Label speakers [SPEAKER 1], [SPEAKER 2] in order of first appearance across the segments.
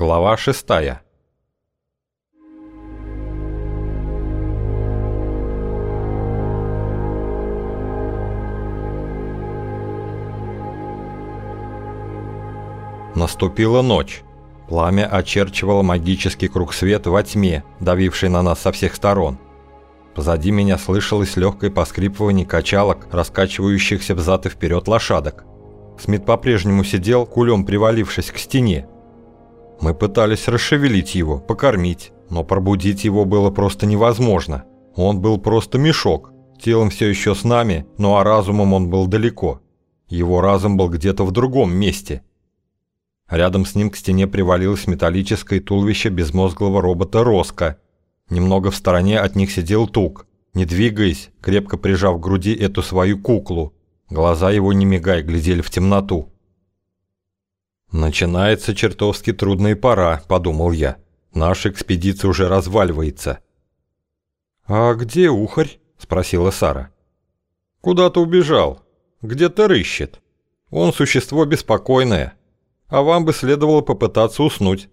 [SPEAKER 1] Глава шестая. Наступила ночь. Пламя очерчивало магический круг света во тьме, давивший на нас со всех сторон. Позади меня слышалось легкое поскрипывание качалок, раскачивающихся взад и вперед лошадок. Смит по-прежнему сидел, кулем привалившись к стене, мы пытались расшевелить его, покормить, но пробудить его было просто невозможно. Он был просто мешок, телом все еще с нами, ну а разумом он был далеко. Его разум был где-то в другом месте. Рядом с ним к стене привалилось металлическое туловище безмозглого робота Роско. Немного в стороне от них сидел Тук, не двигаясь, крепко прижав к груди эту свою куклу. Глаза его, не мигая, глядели в темноту. «Начинается чертовски трудная пора», — подумал я. «Наша экспедиция уже разваливается». «А где Ухарь?» — спросила Сара. «Куда-то убежал. Где-то рыщет. Он существо беспокойное. А вам бы следовало попытаться уснуть».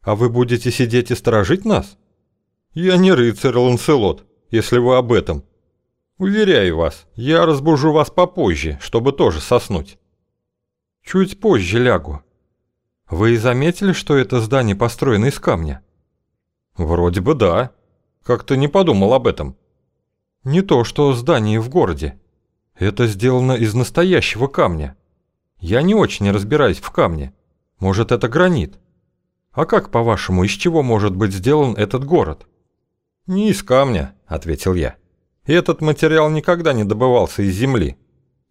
[SPEAKER 1] «А вы будете сидеть и сторожить нас?» «Я не рыцарь, Ланселот, если вы об этом. Уверяю вас, я разбужу вас попозже, чтобы тоже соснуть». Чуть позже лягу. Вы заметили, что это здание построено из камня? Вроде бы да. Как-то не подумал об этом. Не то, что здание в городе. Это сделано из настоящего камня. Я не очень разбираюсь в камне. Может, это гранит. А как, по-вашему, из чего может быть сделан этот город? Не из камня, ответил я. Этот материал никогда не добывался из земли.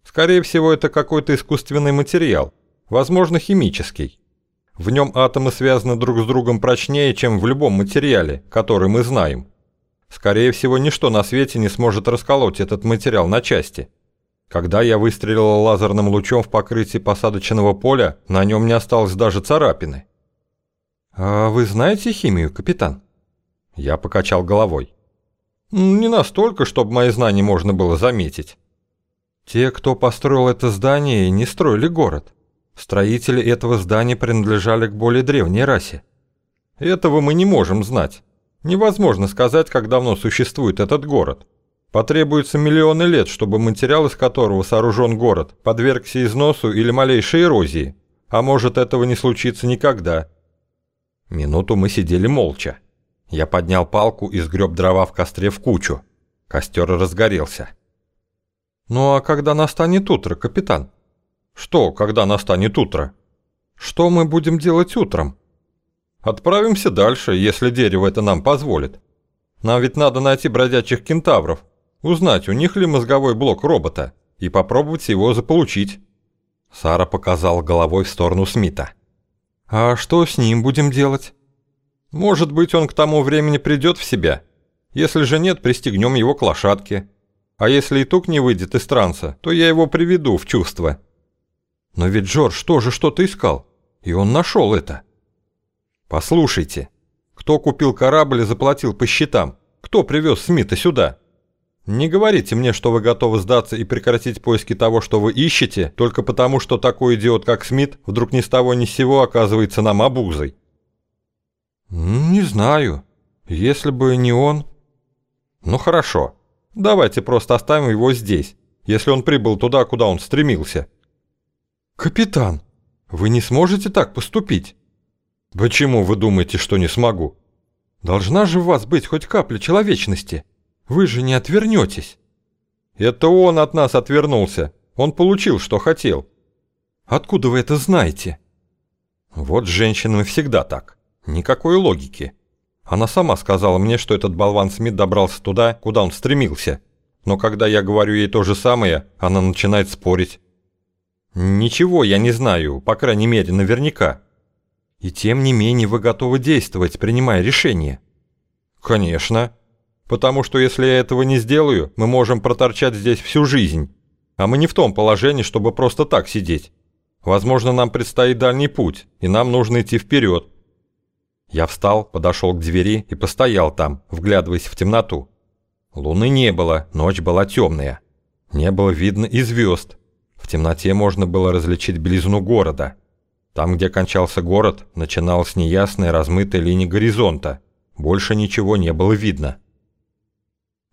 [SPEAKER 1] Скорее всего, это какой-то искусственный материал, возможно, химический. В нем атомы связаны друг с другом прочнее, чем в любом материале, который мы знаем. Скорее всего, ничто на свете не сможет расколоть этот материал на части. Когда я выстрелил лазерным лучом в покрытие посадочного поля, на нем не осталось даже царапины. «А вы знаете химию, капитан?» Я покачал головой. «Не настолько, чтобы мои знания можно было заметить. Те, кто построил это здание, не строили город. Строители этого здания принадлежали к более древней расе. Этого мы не можем знать. Невозможно сказать, как давно существует этот город. Потребуется миллионы лет, чтобы материал, из которого сооружен город, подвергся износу или малейшей эрозии. А может, этого не случится никогда. Минуту мы сидели молча. Я поднял палку и сгреб дрова в костре в кучу. Костер разгорелся. «Ну а когда настанет утро, капитан?» «Что, когда настанет утро?» «Что мы будем делать утром?» «Отправимся дальше, если дерево это нам позволит. Нам ведь надо найти бродячих кентавров, узнать, у них ли мозговой блок робота, и попробовать его заполучить». Сара показал головой в сторону Смита. «А что с ним будем делать?» «Может быть, он к тому времени придет в себя. Если же нет, пристегнем его к лошадке. А если и тук не выйдет из транса, то я его приведу в чувство. Но ведь Джордж тоже что-то искал, и он нашел это. Послушайте, кто купил корабль и заплатил по счетам? Кто привез Смита сюда? Не говорите мне, что вы готовы сдаться и прекратить поиски того, что вы ищете, только потому, что такой идиот, как Смит, вдруг ни с того ни с сего оказывается нам обузой. Не знаю. Если бы не он... Ну хорошо. Давайте просто оставим его здесь, если он прибыл туда, куда он стремился». «Капитан, вы не сможете так поступить?» «Почему вы думаете, что не смогу?» «Должна же у вас быть хоть капля человечности. Вы же не отвернетесь». «Это он от нас отвернулся. Он получил, что хотел». «Откуда вы это знаете?» «Вот с женщинами всегда так. Никакой логики». Она сама сказала мне, что этот болван Смит добрался туда, куда он стремился. Но когда я говорю ей то же самое, она начинает спорить. Ничего я не знаю, по крайней мере, наверняка. И тем не менее вы готовы действовать, принимая решение. Конечно. Потому что если я этого не сделаю, мы можем проторчать здесь всю жизнь. А мы не в том положении, чтобы просто так сидеть. Возможно, нам предстоит дальний путь, и нам нужно идти вперед, я встал, подошел к двери и постоял там, вглядываясь в темноту. Луны не было, ночь была темная. Не было видно и звезд. В темноте можно было различить близну города. Там, где кончался город, начиналась неясная размытая линия горизонта. Больше ничего не было видно.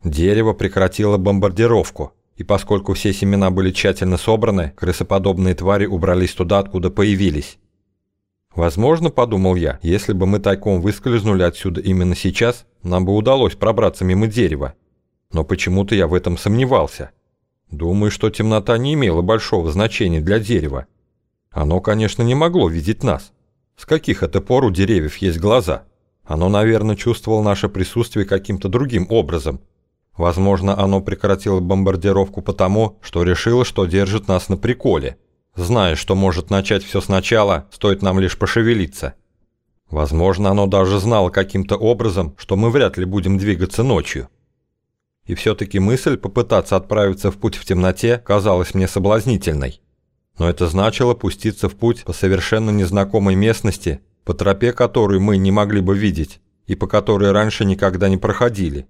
[SPEAKER 1] Дерево прекратило бомбардировку, и поскольку все семена были тщательно собраны, крысоподобные твари убрались туда, откуда появились. Возможно, подумал я, если бы мы тайком выскользнули отсюда именно сейчас, нам бы удалось пробраться мимо дерева. Но почему-то я в этом сомневался. Думаю, что темнота не имела большого значения для дерева. Оно, конечно, не могло видеть нас. С каких это пор у деревьев есть глаза? Оно, наверное, чувствовало наше присутствие каким-то другим образом. Возможно, оно прекратило бомбардировку потому, что решило, что держит нас на приколе, зная, что может начать все сначала, стоит нам лишь пошевелиться. Возможно, оно даже знало каким-то образом, что мы вряд ли будем двигаться ночью. И все-таки мысль попытаться отправиться в путь в темноте казалась мне соблазнительной но это значило пуститься в путь по совершенно незнакомой местности, по тропе которую мы не могли бы видеть и по которой раньше никогда не проходили.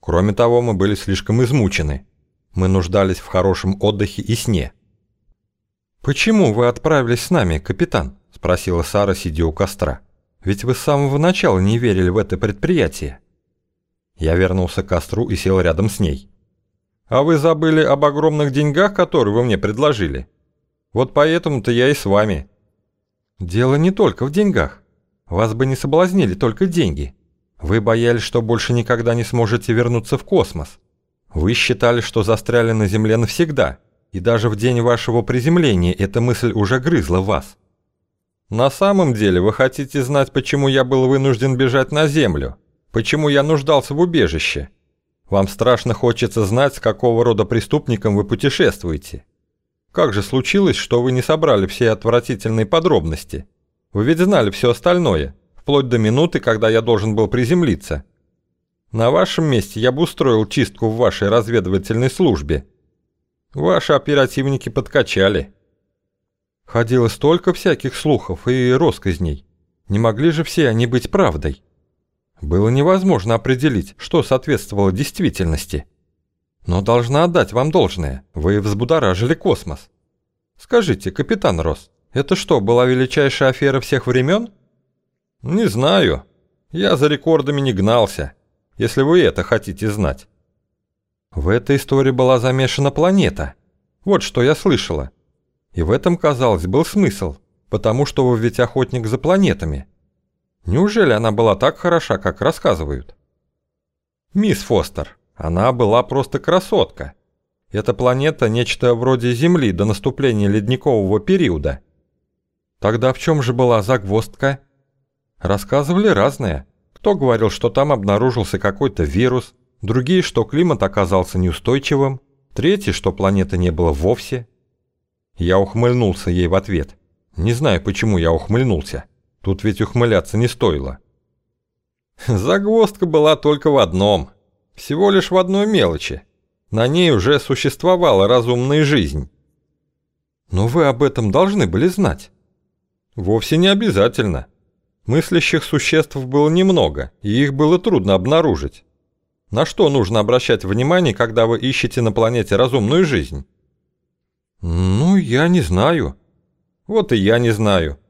[SPEAKER 1] Кроме того, мы были слишком измучены. Мы нуждались в хорошем отдыхе и сне. «Почему вы отправились с нами, капитан?» – спросила Сара, сидя у костра. «Ведь вы с самого начала не верили в это предприятие». Я вернулся к костру и сел рядом с ней. «А вы забыли об огромных деньгах, которые вы мне предложили?» Вот поэтому-то я и с вами. Дело не только в деньгах. Вас бы не соблазнили только деньги. Вы боялись, что больше никогда не сможете вернуться в космос. Вы считали, что застряли на Земле навсегда, и даже в день вашего приземления эта мысль уже грызла вас. На самом деле вы хотите знать, почему я был вынужден бежать на Землю, почему я нуждался в убежище. Вам страшно хочется знать, с какого рода преступником вы путешествуете. Как же случилось, что вы не собрали все отвратительные подробности? Вы ведь знали все остальное, вплоть до минуты, когда я должен был приземлиться. На вашем месте я бы устроил чистку в вашей разведывательной службе. Ваши оперативники подкачали. Ходило столько всяких слухов и росказней. Не могли же все они быть правдой. Было невозможно определить, что соответствовало действительности. Но должна отдать вам должное, вы взбудоражили космос. Скажите, капитан Росс, это что, была величайшая афера всех времен? Не знаю. Я за рекордами не гнался, если вы это хотите знать. В этой истории была замешана планета. Вот что я слышала. И в этом, казалось, был смысл, потому что вы ведь охотник за планетами. Неужели она была так хороша, как рассказывают? Мисс Фостер, она была просто красотка. Эта планета – нечто вроде Земли до наступления ледникового периода. Тогда в чем же была загвоздка? Рассказывали разное. Кто говорил, что там обнаружился какой-то вирус, другие, что климат оказался неустойчивым, третьи, что планеты не было вовсе. Я ухмыльнулся ей в ответ. Не знаю, почему я ухмыльнулся. Тут ведь ухмыляться не стоило. Загвоздка была только в одном – всего лишь в одной мелочи. На ней уже существовала разумная жизнь. Но вы об этом должны были знать. Вовсе не обязательно. Мыслящих существ было немного, и их было трудно обнаружить. На что нужно обращать внимание, когда вы ищете на планете разумную жизнь? Ну, я не знаю. Вот и я не знаю.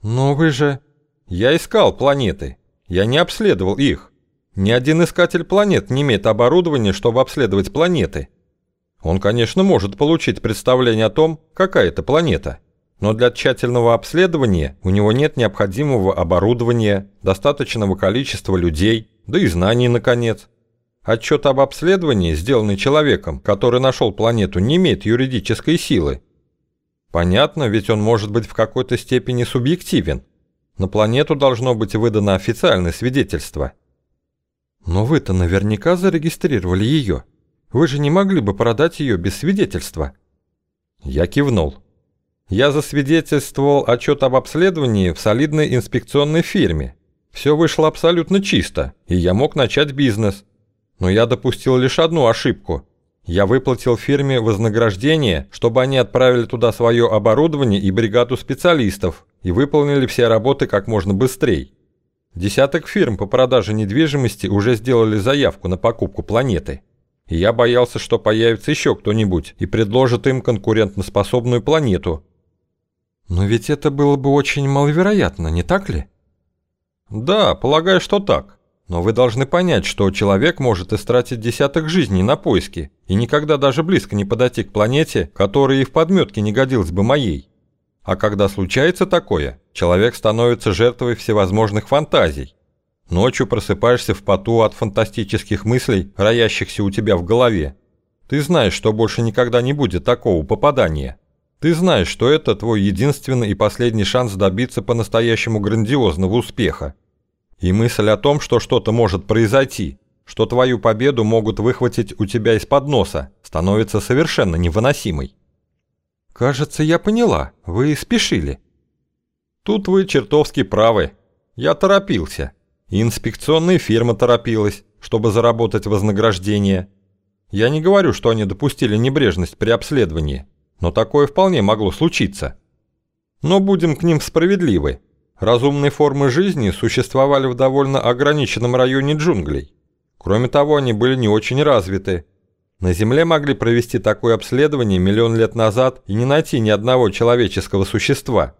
[SPEAKER 1] Но вы же... Я искал планеты. Я не обследовал их. Ни один искатель планет не имеет оборудования, чтобы обследовать планеты. Он, конечно, может получить представление о том, какая это планета, но для тщательного обследования у него нет необходимого оборудования, достаточного количества людей, да и знаний, наконец. Отчет об обследовании, сделанный человеком, который нашел планету, не имеет юридической силы. Понятно, ведь он может быть в какой-то степени субъективен. На планету должно быть выдано официальное свидетельство – но вы-то наверняка зарегистрировали ее. Вы же не могли бы продать ее без свидетельства. Я кивнул. Я засвидетельствовал отчет об обследовании в солидной инспекционной фирме. Все вышло абсолютно чисто, и я мог начать бизнес. Но я допустил лишь одну ошибку. Я выплатил фирме вознаграждение, чтобы они отправили туда свое оборудование и бригаду специалистов и выполнили все работы как можно быстрее. Десяток фирм по продаже недвижимости уже сделали заявку на покупку планеты. И я боялся, что появится еще кто-нибудь и предложит им конкурентоспособную планету.
[SPEAKER 2] Но ведь это было бы очень маловероятно, не так ли?
[SPEAKER 1] Да, полагаю, что так. Но вы должны понять, что человек может истратить десяток жизней на поиски и никогда даже близко не подойти к планете, которая и в подметке не годилась бы моей. А когда случается такое, человек становится жертвой всевозможных фантазий. Ночью просыпаешься в поту от фантастических мыслей, роящихся у тебя в голове. Ты знаешь, что больше никогда не будет такого попадания. Ты знаешь, что это твой единственный и последний шанс добиться по-настоящему грандиозного успеха. И мысль о том, что что-то может произойти, что твою победу могут выхватить у тебя из-под носа, становится совершенно невыносимой.
[SPEAKER 2] «Кажется, я поняла. Вы спешили».
[SPEAKER 1] «Тут вы чертовски правы. Я торопился. И инспекционная фирма торопилась, чтобы заработать вознаграждение. Я не говорю, что они допустили небрежность при обследовании, но такое вполне могло случиться. Но будем к ним справедливы. Разумные формы жизни существовали в довольно ограниченном районе джунглей. Кроме того, они были не очень развиты. На Земле могли провести такое обследование миллион лет назад и не найти ни одного человеческого существа.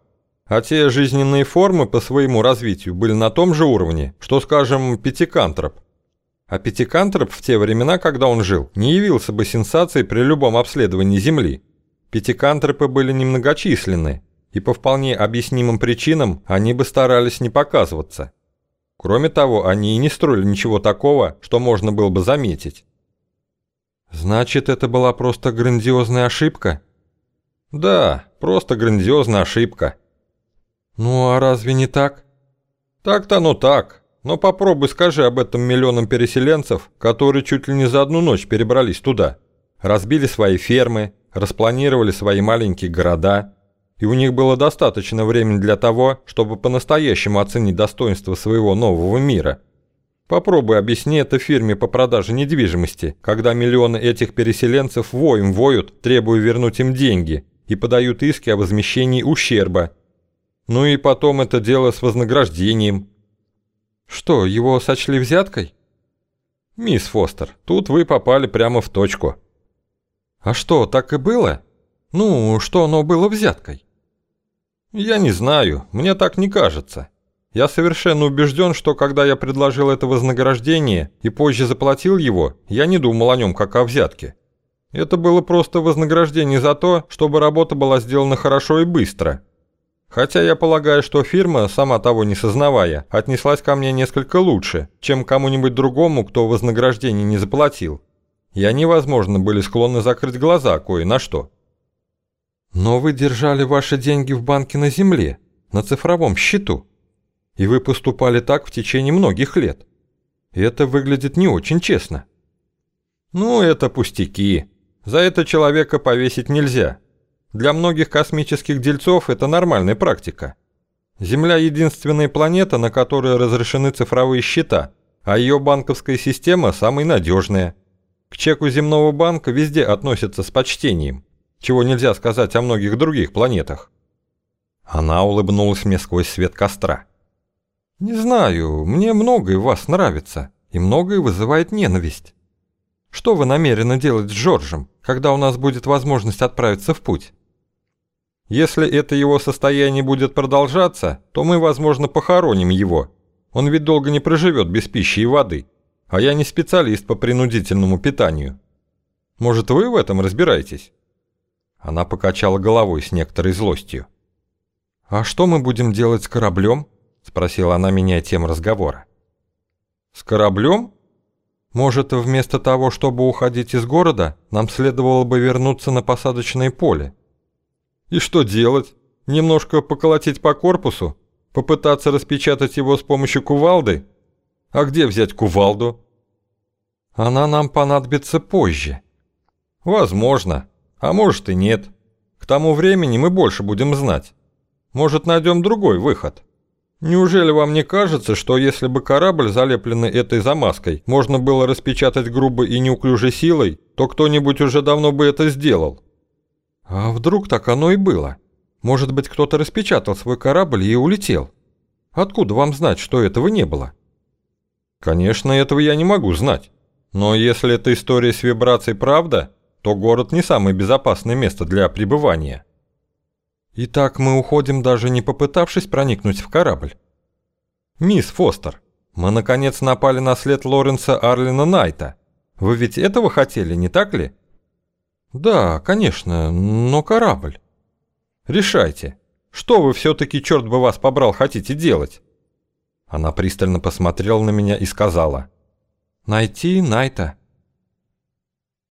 [SPEAKER 1] А те жизненные формы по своему развитию были на том же уровне, что, скажем, пятикантроп. А пятикантроп в те времена, когда он жил, не явился бы сенсацией при любом обследовании Земли. Пятикантропы были немногочисленны, и по вполне объяснимым причинам они бы старались не показываться. Кроме того, они и не строили ничего такого, что можно было бы заметить.
[SPEAKER 2] Значит, это была просто грандиозная ошибка?
[SPEAKER 1] Да, просто грандиозная ошибка.
[SPEAKER 2] Ну а разве не так?
[SPEAKER 1] Так-то оно так. Но попробуй скажи об этом миллионам переселенцев, которые чуть ли не за одну ночь перебрались туда. Разбили свои фермы, распланировали свои маленькие города, и у них было достаточно времени для того, чтобы по-настоящему оценить достоинство своего нового мира. Попробуй объясни это фирме по продаже недвижимости, когда миллионы этих переселенцев воем воют, требуя вернуть им деньги, и подают иски о возмещении ущерба. Ну и потом это дело с вознаграждением.
[SPEAKER 2] Что, его сочли взяткой?
[SPEAKER 1] Мисс Фостер, тут вы попали прямо в точку.
[SPEAKER 2] А что, так и было? Ну, что оно было взяткой?
[SPEAKER 1] Я не знаю, мне так не кажется. Я совершенно убежден, что когда я предложил это вознаграждение и позже заплатил его, я не думал о нем как о взятке. Это было просто вознаграждение за то, чтобы работа была сделана хорошо и быстро. Хотя я полагаю, что фирма, сама того не сознавая, отнеслась ко мне несколько лучше, чем кому-нибудь другому, кто вознаграждение не заплатил. И они, возможно, были склонны закрыть глаза кое на что.
[SPEAKER 2] Но вы держали ваши деньги в банке на земле, на цифровом счету. И вы поступали так в течение многих лет. И это выглядит не очень честно.
[SPEAKER 1] Ну, это пустяки. За это человека повесить нельзя. Для многих космических дельцов это нормальная практика. Земля – единственная планета, на которой разрешены цифровые счета, а ее банковская система самая надежная. К чеку земного банка везде относятся с почтением чего нельзя сказать о многих других планетах. Она улыбнулась мне сквозь свет костра.
[SPEAKER 2] «Не знаю, мне многое вас нравится, и многое вызывает ненависть. Что вы намерены делать с Джорджем, когда у нас будет возможность отправиться в путь?»
[SPEAKER 1] «Если это его состояние будет продолжаться, то мы, возможно, похороним его. Он ведь долго не проживет без пищи и воды, а я не специалист по принудительному питанию. Может, вы в этом разбираетесь?» Она покачала головой с некоторой злостью.
[SPEAKER 2] «А что мы будем делать с кораблем?» – спросила она, меняя тему разговора.
[SPEAKER 1] «С кораблем?
[SPEAKER 2] Может, вместо того, чтобы уходить из города, нам следовало бы вернуться на посадочное поле?»
[SPEAKER 1] «И что делать? Немножко поколотить по корпусу? Попытаться распечатать его с помощью кувалды? А где взять кувалду?»
[SPEAKER 2] «Она нам понадобится позже».
[SPEAKER 1] «Возможно. А может и нет. К тому времени мы больше будем знать. Может, найдем другой выход. Неужели вам не кажется, что если бы корабль, залепленный этой замазкой, можно было распечатать грубо и неуклюжей силой, то кто-нибудь уже давно бы это сделал?
[SPEAKER 2] А вдруг так оно и было? Может быть, кто-то распечатал свой корабль и улетел? Откуда вам знать, что этого не было?
[SPEAKER 1] Конечно, этого я не могу знать. Но если эта история с вибрацией правда, то город не самое безопасное место для пребывания.
[SPEAKER 2] И так мы уходим, даже не попытавшись проникнуть в корабль. Мисс Фостер, мы наконец напали на след Лоренса Арлина Найта. Вы ведь этого хотели, не так ли? Да, конечно, но корабль. Решайте, что вы все-таки, черт бы вас побрал, хотите делать? Она пристально посмотрела на меня и сказала. Найти Найта.